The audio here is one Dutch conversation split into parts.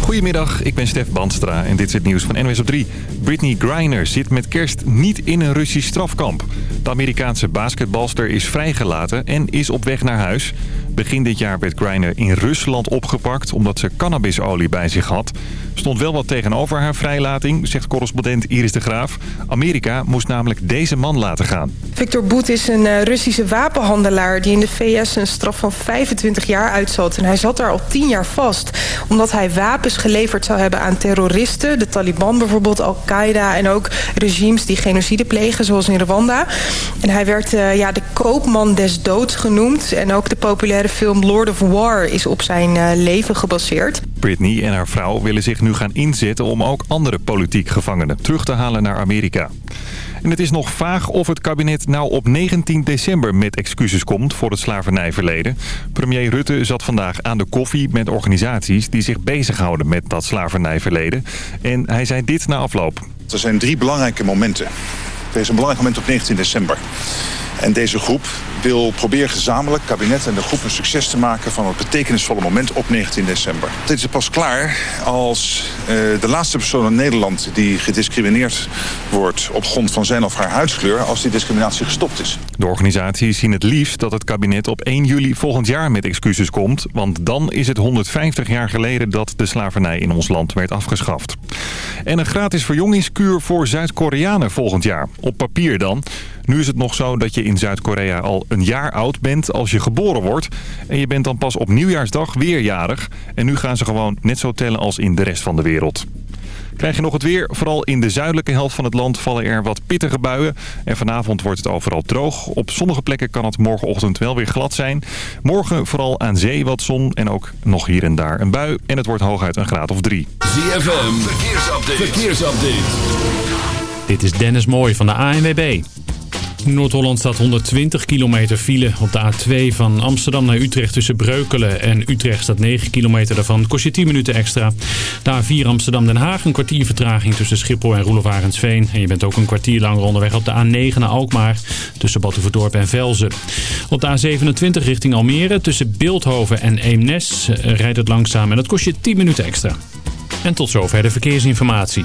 Goedemiddag, ik ben Stef Bandstra en dit is het nieuws van NWS op 3. Britney Griner zit met kerst niet in een Russisch strafkamp. De Amerikaanse basketbalster is vrijgelaten en is op weg naar huis. Begin dit jaar werd Griner in Rusland opgepakt omdat ze cannabisolie bij zich had. Stond wel wat tegenover haar vrijlating, zegt correspondent Iris de Graaf. Amerika moest namelijk deze man laten gaan. Victor Boet is een uh, Russische wapenhandelaar die in de VS een straf van 25 jaar uitzat. En hij zat daar al 10 jaar vast omdat hij wapens geleverd zou hebben aan terroristen. De Taliban bijvoorbeeld, Al-Qaeda en ook regimes die genocide plegen zoals in Rwanda. En hij werd uh, ja, de koopman des doods genoemd. En ook de populaire film Lord of War is op zijn uh, leven gebaseerd. Britney en haar vrouw willen zich nu gaan inzetten om ook andere politiek gevangenen terug te halen naar Amerika. En het is nog vaag of het kabinet nou op 19 december met excuses komt voor het slavernijverleden. Premier Rutte zat vandaag aan de koffie met organisaties die zich bezighouden met dat slavernijverleden. En hij zei dit na afloop. Er zijn drie belangrijke momenten. Er is een belangrijk moment op 19 december. En deze groep wil proberen gezamenlijk, kabinet en de groep, een succes te maken van het betekenisvolle moment op 19 december. Dit is pas klaar als uh, de laatste persoon in Nederland die gediscrimineerd wordt op grond van zijn of haar huidskleur, als die discriminatie gestopt is. De organisaties zien het liefst dat het kabinet op 1 juli volgend jaar met excuses komt, want dan is het 150 jaar geleden dat de slavernij in ons land werd afgeschaft. En een gratis verjongingskuur voor Zuid-Koreanen volgend jaar. Op papier dan. Nu is het nog zo dat je in Zuid-Korea al een jaar oud bent als je geboren wordt. En je bent dan pas op nieuwjaarsdag weer jarig. En nu gaan ze gewoon net zo tellen als in de rest van de wereld. Krijg je nog het weer? Vooral in de zuidelijke helft van het land vallen er wat pittige buien. En vanavond wordt het overal droog. Op sommige plekken kan het morgenochtend wel weer glad zijn. Morgen vooral aan zee wat zon en ook nog hier en daar een bui. En het wordt hooguit een graad of drie. ZFM, verkeersupdate. verkeersupdate. Dit is Dennis Mooij van de ANWB. Noord-Holland staat 120 kilometer file. Op de A2 van Amsterdam naar Utrecht tussen Breukelen en Utrecht staat 9 kilometer daarvan. Kost je 10 minuten extra. De A4 Amsterdam-Den Haag een kwartier vertraging tussen Schiphol en Roelof En je bent ook een kwartier langer onderweg op de A9 naar Alkmaar tussen Batuverdorp en Velzen. Op de A27 richting Almere tussen Beeldhoven en Eemnes rijdt het langzaam en dat kost je 10 minuten extra. En tot zover de verkeersinformatie.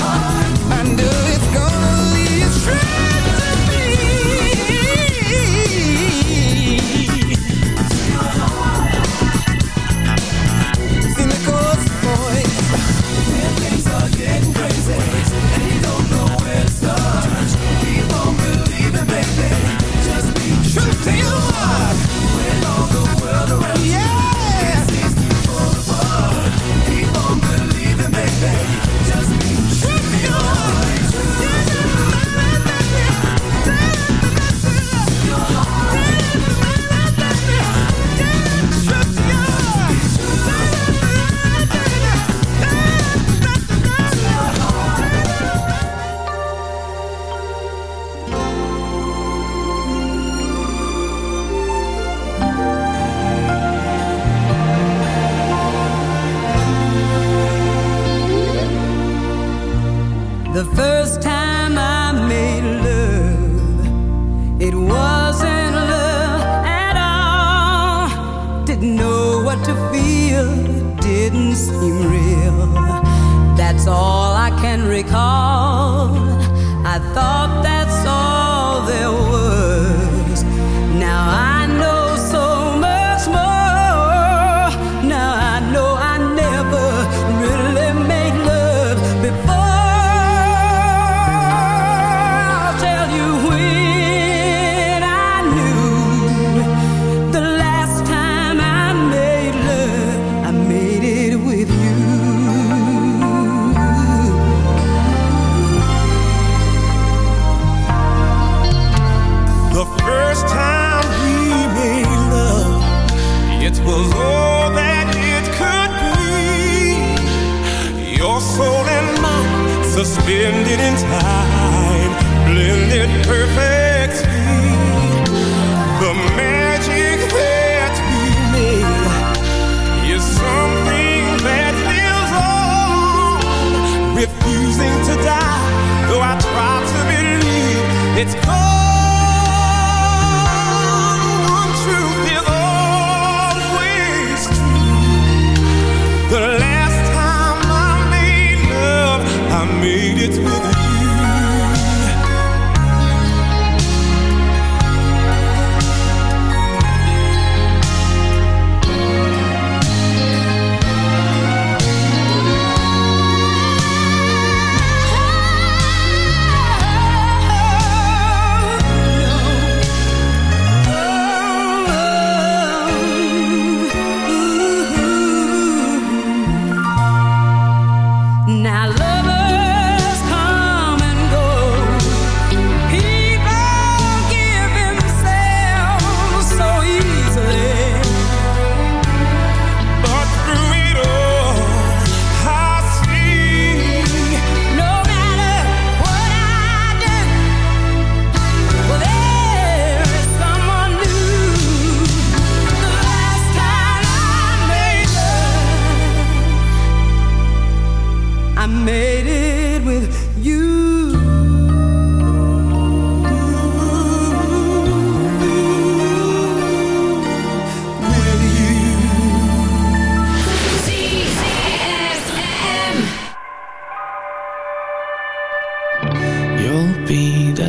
heart.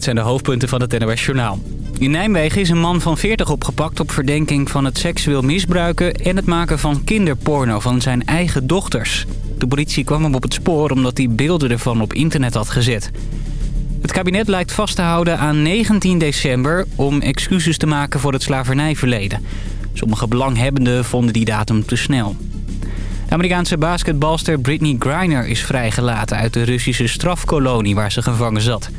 Dit zijn de hoofdpunten van het NOS Journaal. In Nijmegen is een man van 40 opgepakt op verdenking van het seksueel misbruiken... en het maken van kinderporno van zijn eigen dochters. De politie kwam hem op het spoor omdat hij beelden ervan op internet had gezet. Het kabinet lijkt vast te houden aan 19 december om excuses te maken voor het slavernijverleden. Sommige belanghebbenden vonden die datum te snel. Amerikaanse basketbalster Britney Griner is vrijgelaten uit de Russische strafkolonie waar ze gevangen zat.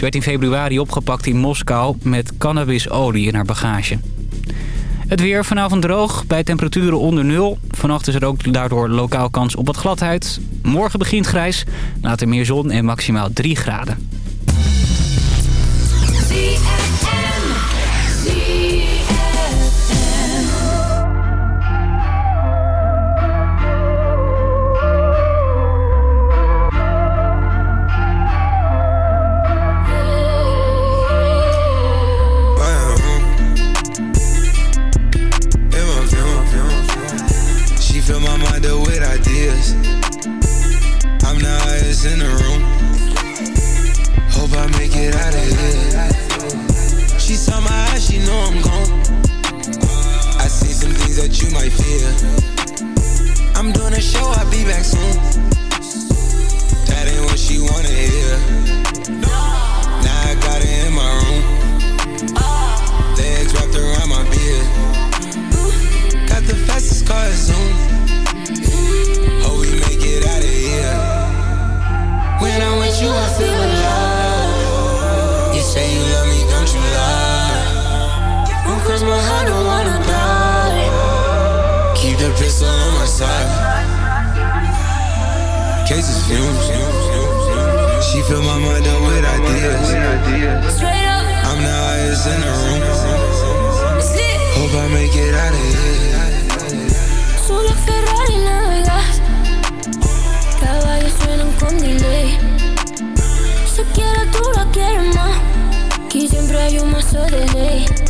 Ze werd in februari opgepakt in Moskou met cannabisolie in haar bagage. Het weer vanavond droog, bij temperaturen onder nul. Vannacht is er ook daardoor lokaal kans op wat gladheid. Morgen begint grijs, later meer zon en maximaal 3 graden. Fear. I'm doing a show, I'll be back soon. Side. Cases fumes. She fill my mind up with ideas. I'm the highest in the room. Hope I make it out of here. Solo Ferrari navegas Caballos suenan con delay Si quieres tú la quieres más Aquí siempre hay un mazo de ley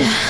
Gotcha.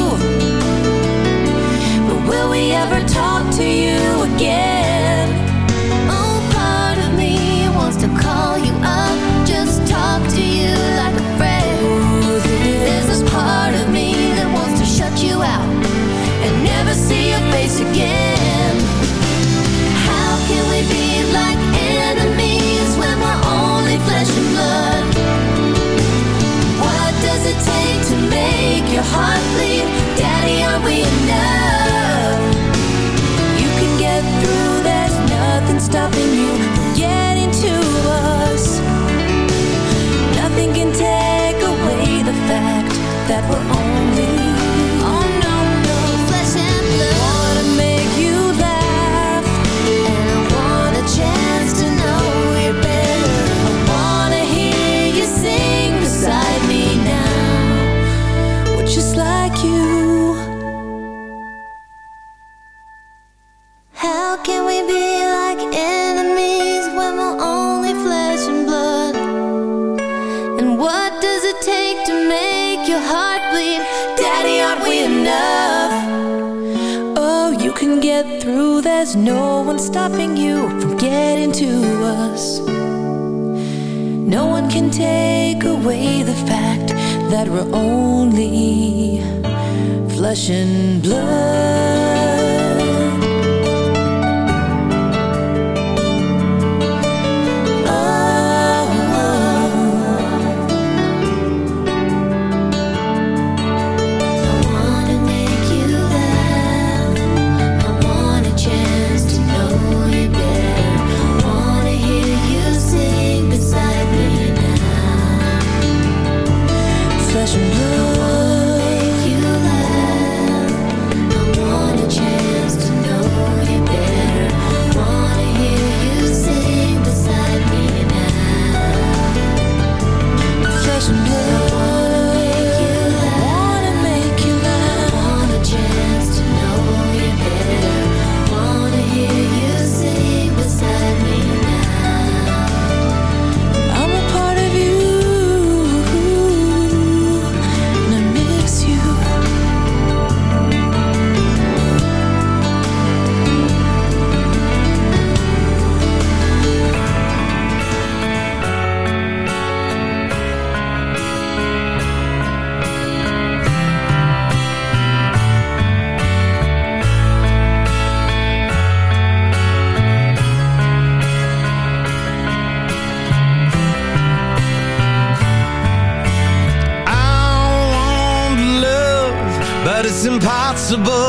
And blood. Impossible.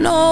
no